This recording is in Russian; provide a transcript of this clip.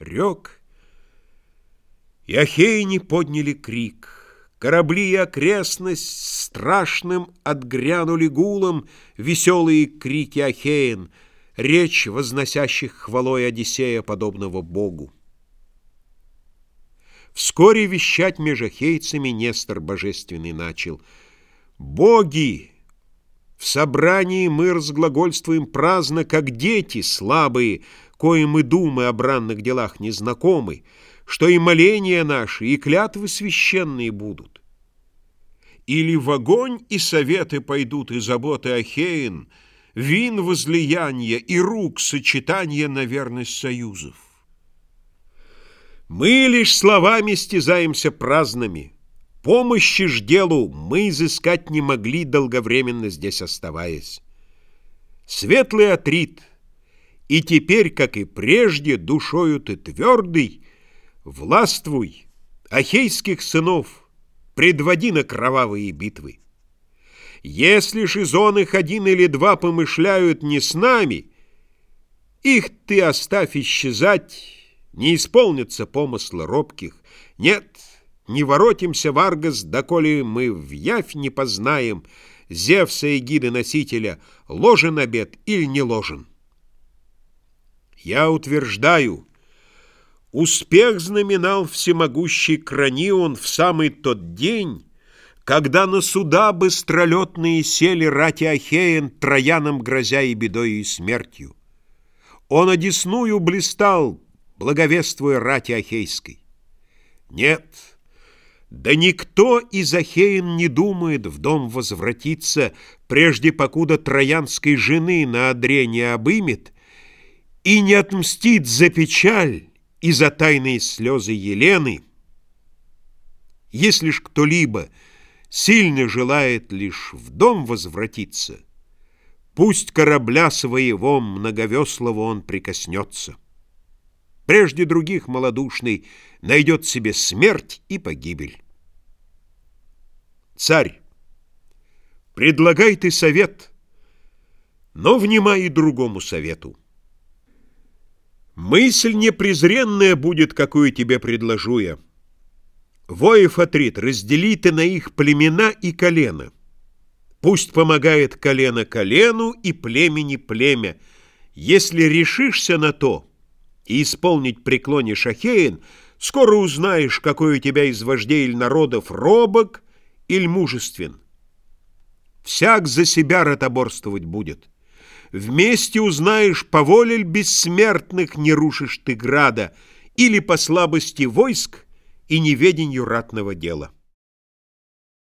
рек, И Ахейни подняли крик. Корабли и окрестность страшным отгрянули гулом Веселые крики Ахеен, Речь возносящих хвалой Одиссея, подобного богу. Вскоре вещать меж ахейцами Нестор божественный начал. «Боги! В собрании мы разглагольствуем праздно, как дети слабые, коим и думы о бранных делах незнакомы, что и моления наши, и клятвы священные будут. Или в огонь и советы пойдут, и заботы Ахеин, вин возлияния и рук сочетания на верность союзов. Мы лишь словами стязаемся праздными. Помощи ж делу мы изыскать не могли, долговременно здесь оставаясь. Светлый Атрит, и теперь, как и прежде, душою ты твердый, властвуй, ахейских сынов, предводи на кровавые битвы. Если ж из он их один или два помышляют не с нами, их ты оставь исчезать, не исполнятся помыслы робких. Нет, не воротимся в Аргос, доколе мы в явь не познаем Зевса и гиды носителя, ложен обед или не ложен. Я утверждаю, успех знаменал всемогущий Кранион в самый тот день, когда на суда быстролетные сели рати Ахеен, Троянам грозя и бедой и смертью. Он одесную блистал, благовествуя рати Ахейской. Нет, да никто из Ахеин не думает в дом возвратиться, прежде покуда троянской жены на одре не обымет и не отмстит за печаль и за тайные слезы Елены. Если ж кто-либо сильно желает лишь в дом возвратиться, пусть корабля своего многовеслого он прикоснется прежде других малодушный, найдет себе смерть и погибель. Царь, предлагай ты совет, но внимай и другому совету. Мысль непрезренная будет, какую тебе предложу я. Воев Атрит, раздели ты на их племена и колено. Пусть помогает колено колену и племени племя. Если решишься на то, и исполнить преклоне Шахеин, скоро узнаешь, какой у тебя из вождей или народов робок или мужествен. Всяк за себя ротоборствовать будет. Вместе узнаешь, по воле бессмертных не рушишь ты града, или по слабости войск и неведению ратного дела.